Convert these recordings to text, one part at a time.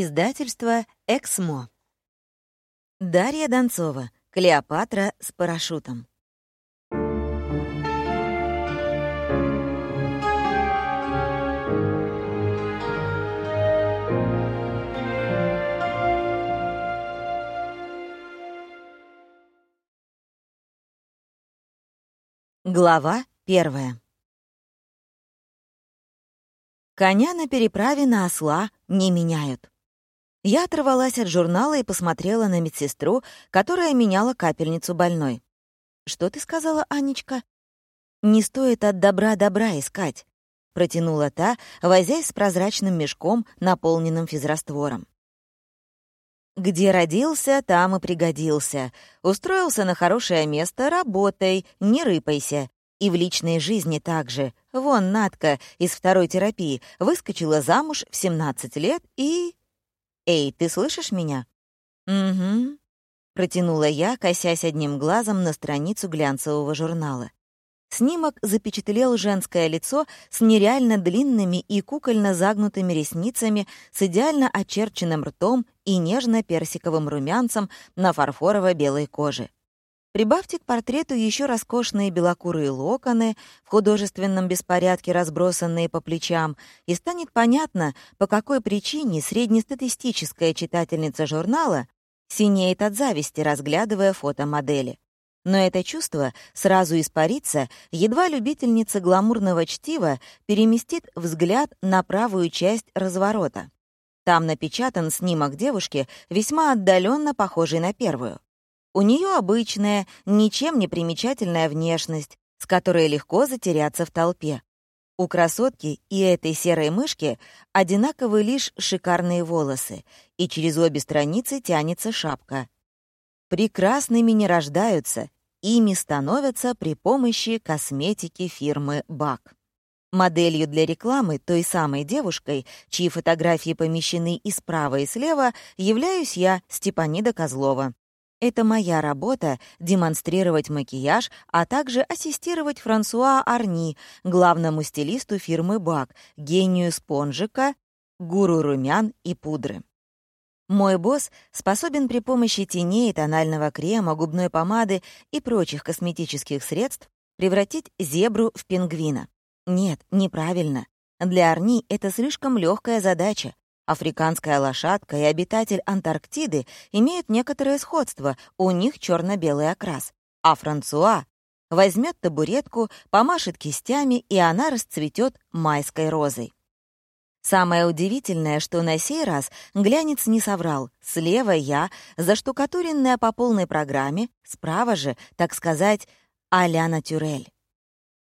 Издательство «Эксмо». Дарья Донцова. Клеопатра с парашютом. Глава первая. Коня на переправе на осла не меняют. Я оторвалась от журнала и посмотрела на медсестру, которая меняла капельницу больной. «Что ты сказала, Анечка?» «Не стоит от добра добра искать», — протянула та, возясь с прозрачным мешком, наполненным физраствором. «Где родился, там и пригодился. Устроился на хорошее место, работай, не рыпайся. И в личной жизни также. Вон Натка из второй терапии выскочила замуж в 17 лет и... «Эй, ты слышишь меня?» «Угу», — протянула я, косясь одним глазом на страницу глянцевого журнала. Снимок запечатлел женское лицо с нереально длинными и кукольно загнутыми ресницами, с идеально очерченным ртом и нежно-персиковым румянцем на фарфорово-белой коже. Прибавьте к портрету еще роскошные белокурые локоны, в художественном беспорядке разбросанные по плечам, и станет понятно, по какой причине среднестатистическая читательница журнала синеет от зависти, разглядывая фото модели. Но это чувство сразу испарится, едва любительница гламурного чтива переместит взгляд на правую часть разворота. Там напечатан снимок девушки, весьма отдаленно похожий на первую. У нее обычная, ничем не примечательная внешность, с которой легко затеряться в толпе. У красотки и этой серой мышки одинаковы лишь шикарные волосы, и через обе страницы тянется шапка. Прекрасными не рождаются, ими становятся при помощи косметики фирмы «Бак». Моделью для рекламы, той самой девушкой, чьи фотографии помещены и справа, и слева, являюсь я, Степанида Козлова. Это моя работа — демонстрировать макияж, а также ассистировать Франсуа Арни, главному стилисту фирмы «Бак», гению спонжика, гуру румян и пудры. Мой босс способен при помощи теней, тонального крема, губной помады и прочих косметических средств превратить зебру в пингвина. Нет, неправильно. Для Арни это слишком легкая задача. Африканская лошадка и обитатель Антарктиды имеют некоторое сходство, у них черно-белый окрас. А Франсуа возьмет табуретку, помашет кистями, и она расцветет майской розой. Самое удивительное, что на сей раз глянец не соврал. Слева я, заштукатуренная по полной программе, справа же, так сказать, а-ля натюрель.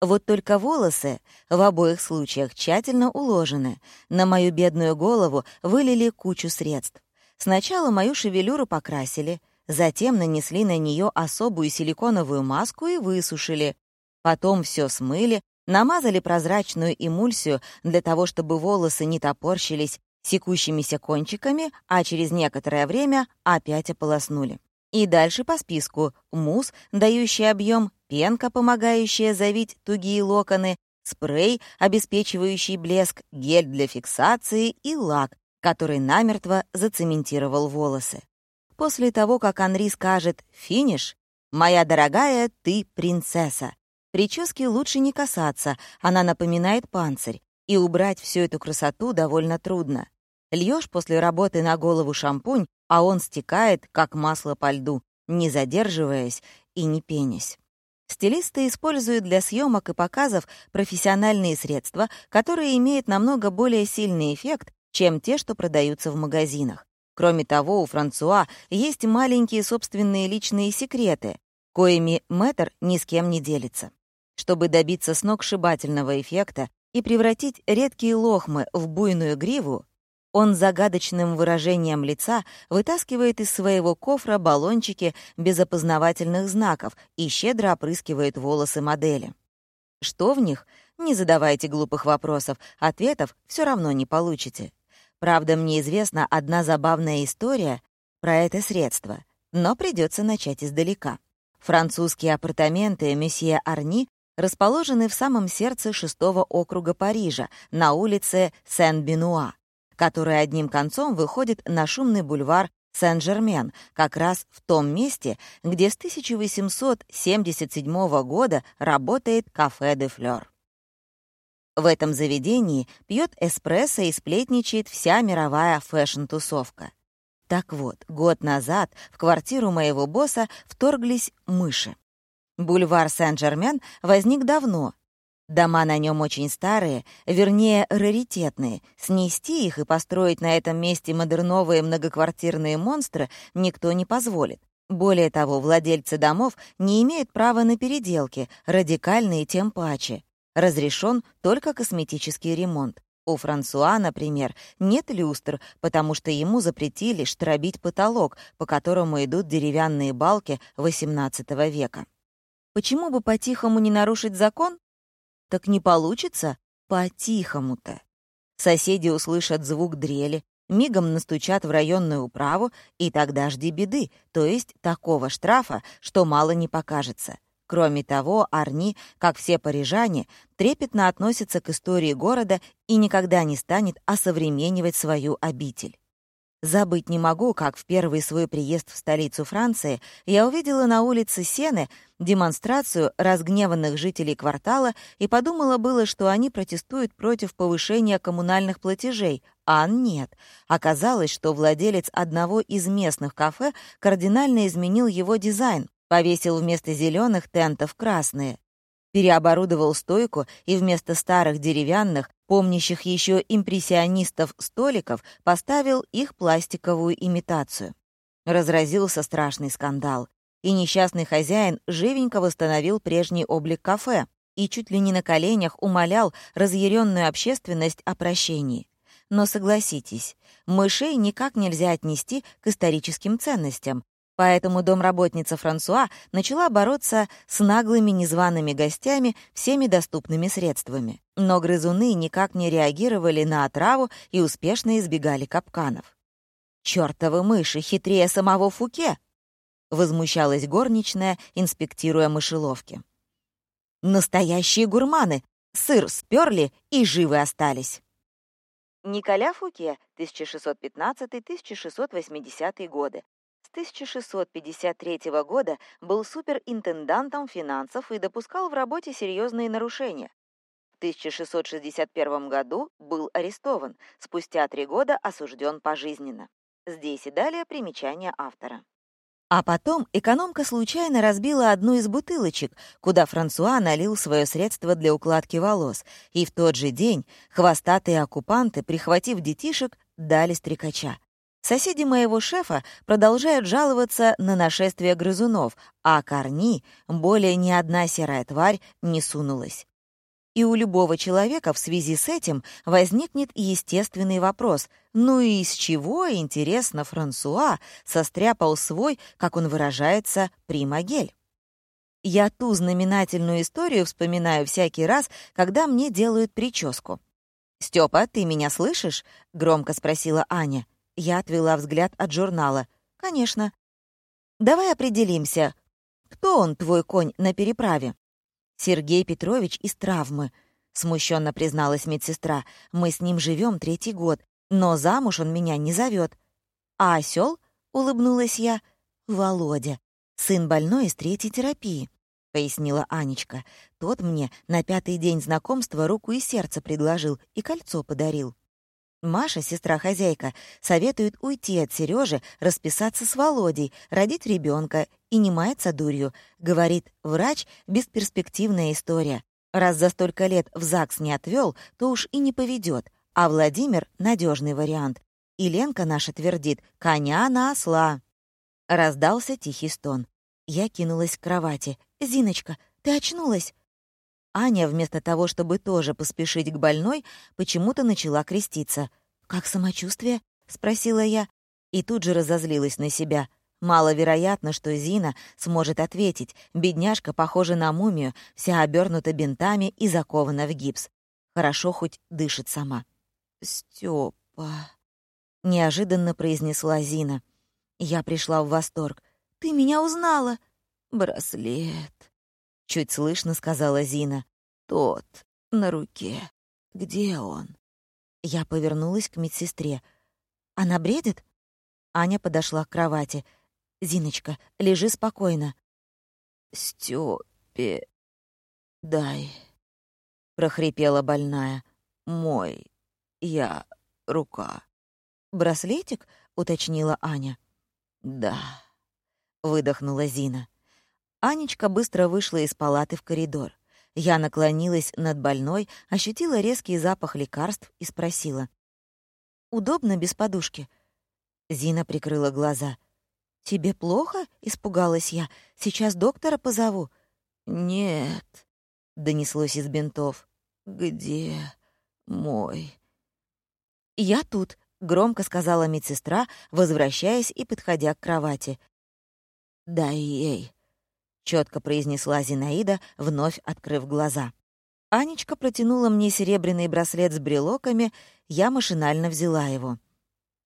Вот только волосы в обоих случаях тщательно уложены. На мою бедную голову вылили кучу средств. Сначала мою шевелюру покрасили, затем нанесли на нее особую силиконовую маску и высушили. Потом все смыли, намазали прозрачную эмульсию для того, чтобы волосы не топорщились секущимися кончиками, а через некоторое время опять ополоснули. И дальше по списку мусс, дающий объем, пенка, помогающая завить тугие локоны, спрей, обеспечивающий блеск, гель для фиксации и лак, который намертво зацементировал волосы. После того, как Анри скажет «финиш», «Моя дорогая, ты принцесса», прически лучше не касаться, она напоминает панцирь, и убрать всю эту красоту довольно трудно. Льешь после работы на голову шампунь, а он стекает, как масло по льду, не задерживаясь и не пенясь. Стилисты используют для съемок и показов профессиональные средства, которые имеют намного более сильный эффект, чем те, что продаются в магазинах. Кроме того, у Франсуа есть маленькие собственные личные секреты, коими мэтр ни с кем не делится. Чтобы добиться сногсшибательного эффекта и превратить редкие лохмы в буйную гриву, он загадочным выражением лица вытаскивает из своего кофра баллончики без опознавательных знаков и щедро опрыскивает волосы модели. Что в них? Не задавайте глупых вопросов, ответов все равно не получите. Правда, мне известна одна забавная история про это средство, но придется начать издалека. Французские апартаменты месье Арни расположены в самом сердце шестого округа Парижа, на улице Сен-Бенуа. Которая одним концом выходит на шумный бульвар Сен-Жермен, как раз в том месте, где с 1877 года работает кафе «Де Флёр». В этом заведении пьет эспрессо и сплетничает вся мировая фэшн-тусовка. Так вот, год назад в квартиру моего босса вторглись мыши. Бульвар Сен-Жермен возник давно. Дома на нем очень старые, вернее, раритетные. Снести их и построить на этом месте модерновые многоквартирные монстры никто не позволит. Более того, владельцы домов не имеют права на переделки, радикальные тем паче. Разрешен только косметический ремонт. У Франсуа, например, нет люстр, потому что ему запретили штробить потолок, по которому идут деревянные балки XVIII века. Почему бы по-тихому не нарушить закон? Так не получится по-тихому-то. Соседи услышат звук дрели, мигом настучат в районную управу, и тогда жди беды, то есть такого штрафа, что мало не покажется. Кроме того, Арни, как все парижане, трепетно относится к истории города и никогда не станет осовременивать свою обитель. Забыть не могу, как в первый свой приезд в столицу Франции я увидела на улице Сены демонстрацию разгневанных жителей квартала и подумала было, что они протестуют против повышения коммунальных платежей, а нет. Оказалось, что владелец одного из местных кафе кардинально изменил его дизайн, Повесил вместо зеленых тентов красные. Переоборудовал стойку и вместо старых деревянных, помнящих еще импрессионистов столиков, поставил их пластиковую имитацию. Разразился страшный скандал, и несчастный хозяин живенько восстановил прежний облик кафе и чуть ли не на коленях умолял разъяренную общественность о прощении. Но согласитесь, мышей никак нельзя отнести к историческим ценностям, Поэтому домработница Франсуа начала бороться с наглыми незваными гостями всеми доступными средствами. Но грызуны никак не реагировали на отраву и успешно избегали капканов. «Чёртовы мыши хитрее самого Фуке!» — возмущалась горничная, инспектируя мышеловки. «Настоящие гурманы! Сыр сперли и живы остались!» Николя Фуке, 1615-1680 годы, 1653 года был суперинтендантом финансов и допускал в работе серьезные нарушения. В 1661 году был арестован, спустя три года осужден пожизненно. Здесь и далее примечание автора. А потом экономка случайно разбила одну из бутылочек, куда Франсуа налил свое средство для укладки волос, и в тот же день хвостатые оккупанты, прихватив детишек, дали стрекача. Соседи моего шефа продолжают жаловаться на нашествие грызунов, а корни более ни одна серая тварь не сунулась. И у любого человека в связи с этим возникнет естественный вопрос, ну и из чего, интересно, Франсуа состряпал свой, как он выражается, примагель? Я ту знаменательную историю вспоминаю всякий раз, когда мне делают прическу. «Стёпа, ты меня слышишь?» — громко спросила Аня. Я отвела взгляд от журнала. «Конечно. Давай определимся, кто он, твой конь, на переправе?» «Сергей Петрович из травмы», — смущенно призналась медсестра. «Мы с ним живем третий год, но замуж он меня не зовет. «А осел? улыбнулась я. «Володя, сын больной из третьей терапии», — пояснила Анечка. «Тот мне на пятый день знакомства руку и сердце предложил и кольцо подарил». Маша, сестра-хозяйка, советует уйти от Сережи, расписаться с Володей, родить ребенка и не маяться дурью. Говорит, врач — бесперспективная история. Раз за столько лет в ЗАГС не отвел, то уж и не поведет. А Владимир — надежный вариант. И Ленка наша твердит «коня на осла». Раздался тихий стон. Я кинулась к кровати. «Зиночка, ты очнулась?» Аня, вместо того, чтобы тоже поспешить к больной, почему-то начала креститься. «Как самочувствие?» — спросила я. И тут же разозлилась на себя. Маловероятно, что Зина сможет ответить. Бедняжка похожа на мумию, вся обернута бинтами и закована в гипс. Хорошо хоть дышит сама. «Стёпа», — неожиданно произнесла Зина. Я пришла в восторг. «Ты меня узнала!» «Браслет», чуть слышно сказала Зина. Тот на руке. Где он? Я повернулась к медсестре. «Она бредит?» Аня подошла к кровати. «Зиночка, лежи спокойно». «Стёпе, дай», — прохрипела больная. «Мой, я, рука». «Браслетик?» — уточнила Аня. «Да», — выдохнула Зина. Анечка быстро вышла из палаты в коридор. Я наклонилась над больной, ощутила резкий запах лекарств и спросила. «Удобно без подушки?» Зина прикрыла глаза. «Тебе плохо?» — испугалась я. «Сейчас доктора позову». «Нет», — донеслось из бинтов. «Где мой?» «Я тут», — громко сказала медсестра, возвращаясь и подходя к кровати. «Дай ей», — четко произнесла Зинаида, вновь открыв глаза. Анечка протянула мне серебряный браслет с брелоками, я машинально взяла его.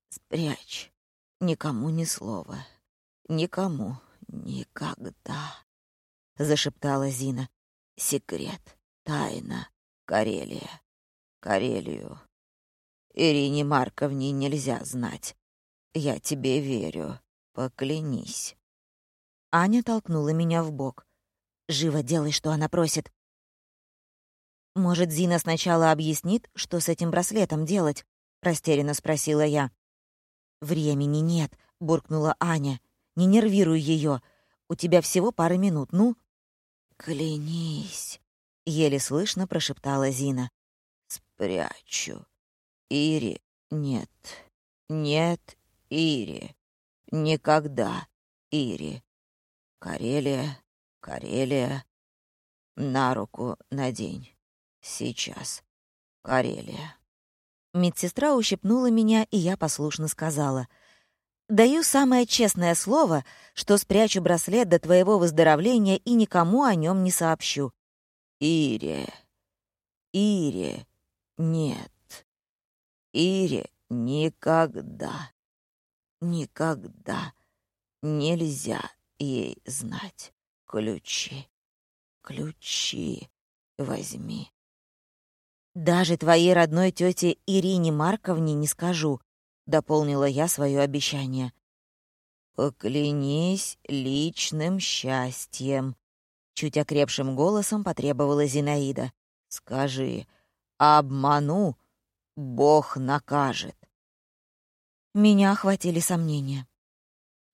«Спрячь. Никому ни слова. Никому. Никогда», — зашептала Зина. «Секрет. Тайна. Карелия. Карелию. Ирине Марковне нельзя знать. Я тебе верю. Поклянись». Аня толкнула меня в бок. «Живо делай, что она просит». «Может, Зина сначала объяснит, что с этим браслетом делать?» — растерянно спросила я. «Времени нет», — буркнула Аня. «Не нервируй ее. У тебя всего пара минут, ну?» «Клянись», — еле слышно прошептала Зина. «Спрячу. Ири, нет. Нет, Ири. Никогда, Ири. Карелия, Карелия. На руку надень. Сейчас. Карелия. Медсестра ущипнула меня, и я послушно сказала. «Даю самое честное слово, что спрячу браслет до твоего выздоровления и никому о нем не сообщу». «Ире, Ире, нет. Ире никогда, никогда нельзя ей знать. Ключи, ключи возьми. «Даже твоей родной тете Ирине Марковне не скажу», — дополнила я свое обещание. «Поклянись личным счастьем», — чуть окрепшим голосом потребовала Зинаида. «Скажи, обману, Бог накажет». Меня охватили сомнения.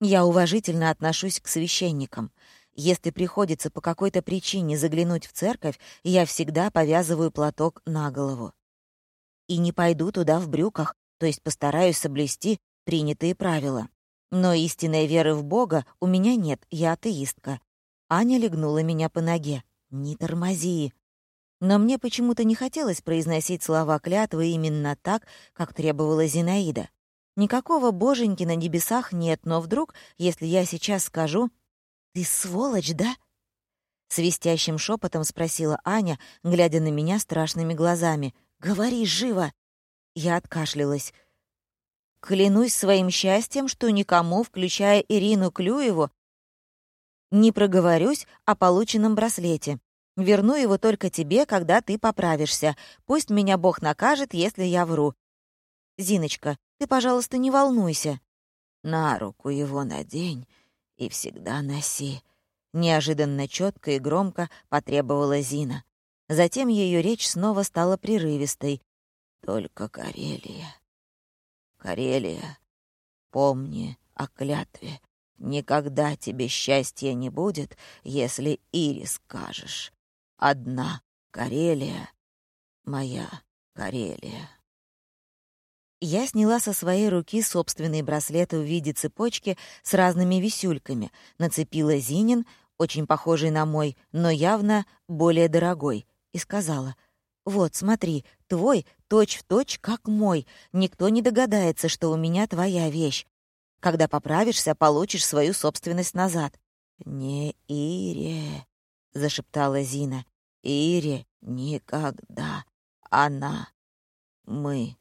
Я уважительно отношусь к священникам. Если приходится по какой-то причине заглянуть в церковь, я всегда повязываю платок на голову. И не пойду туда в брюках, то есть постараюсь соблюсти принятые правила. Но истинной веры в Бога у меня нет, я атеистка. Аня легнула меня по ноге. «Не тормози». Но мне почему-то не хотелось произносить слова клятвы именно так, как требовала Зинаида. Никакого боженьки на небесах нет, но вдруг, если я сейчас скажу «Ты сволочь, да?» Свистящим шепотом спросила Аня, глядя на меня страшными глазами. «Говори живо!» Я откашлялась. «Клянусь своим счастьем, что никому, включая Ирину Клюеву, не проговорюсь о полученном браслете. Верну его только тебе, когда ты поправишься. Пусть меня Бог накажет, если я вру. Зиночка, ты, пожалуйста, не волнуйся. На руку его надень и всегда носи. Неожиданно четко и громко потребовала Зина. Затем ее речь снова стала прерывистой. Только Карелия. Карелия, помни о клятве. Никогда тебе счастья не будет, если Ири скажешь. Одна Карелия, моя Карелия. Я сняла со своей руки собственный браслет в виде цепочки с разными висюльками, нацепила Зинин, очень похожий на мой, но явно более дорогой, и сказала, «Вот, смотри, твой точь-в-точь, точь, как мой. Никто не догадается, что у меня твоя вещь. Когда поправишься, получишь свою собственность назад». «Не Ире», — зашептала Зина, — «Ире никогда. Она. Мы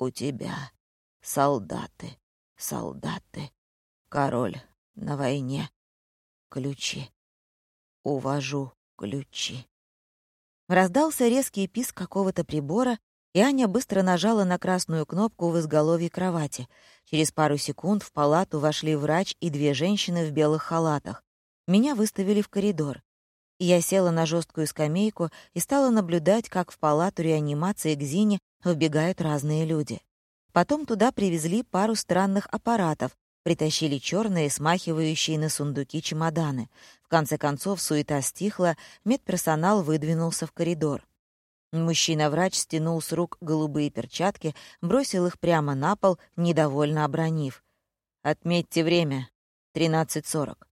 у тебя солдаты, солдаты, король на войне. Ключи. Увожу ключи. Раздался резкий писк какого-то прибора, и Аня быстро нажала на красную кнопку в изголовье кровати. Через пару секунд в палату вошли врач и две женщины в белых халатах. Меня выставили в коридор. Я села на жесткую скамейку и стала наблюдать, как в палату реанимации к Зине вбегают разные люди. Потом туда привезли пару странных аппаратов, притащили черные, смахивающие на сундуки чемоданы. В конце концов суета стихла, медперсонал выдвинулся в коридор. Мужчина-врач стянул с рук голубые перчатки, бросил их прямо на пол, недовольно обронив. «Отметьте время. 13.40».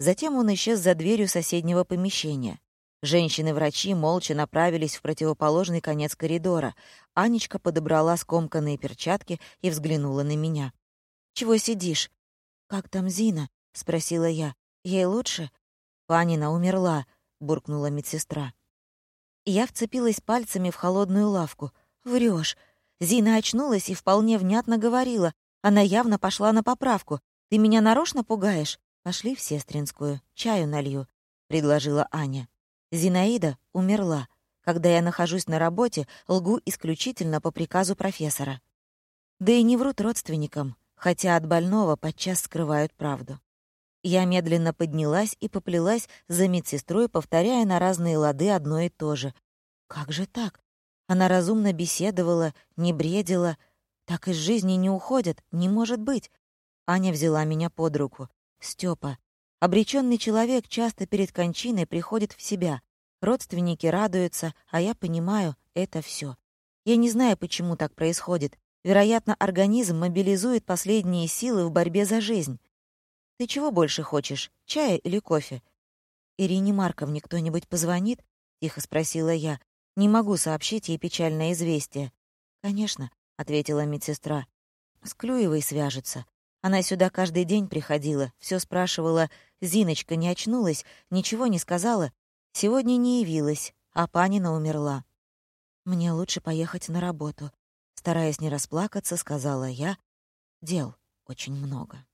Затем он исчез за дверью соседнего помещения. Женщины-врачи молча направились в противоположный конец коридора. Анечка подобрала скомканные перчатки и взглянула на меня. «Чего сидишь?» «Как там Зина?» — спросила я. «Ей лучше?» «Панина умерла», — буркнула медсестра. Я вцепилась пальцами в холодную лавку. Врешь. Зина очнулась и вполне внятно говорила. Она явно пошла на поправку. Ты меня нарочно пугаешь? Пошли в сестринскую. Чаю налью, — предложила Аня. Зинаида умерла. Когда я нахожусь на работе, лгу исключительно по приказу профессора. Да и не врут родственникам, хотя от больного подчас скрывают правду. Я медленно поднялась и поплелась за медсестрой, повторяя на разные лады одно и то же. Как же так? Она разумно беседовала, не бредила. Так из жизни не уходят, не может быть. Аня взяла меня под руку. Степа. Обреченный человек часто перед кончиной приходит в себя. Родственники радуются, а я понимаю, это все. Я не знаю, почему так происходит. Вероятно, организм мобилизует последние силы в борьбе за жизнь. Ты чего больше хочешь, чая или кофе? Ирине Марковне кто-нибудь позвонит? Тихо спросила я. Не могу сообщить ей печальное известие. Конечно, ответила медсестра. С Клюевой свяжется. Она сюда каждый день приходила, все спрашивала, Зиночка не очнулась, ничего не сказала. Сегодня не явилась, а Панина умерла. Мне лучше поехать на работу. Стараясь не расплакаться, сказала я. Дел очень много.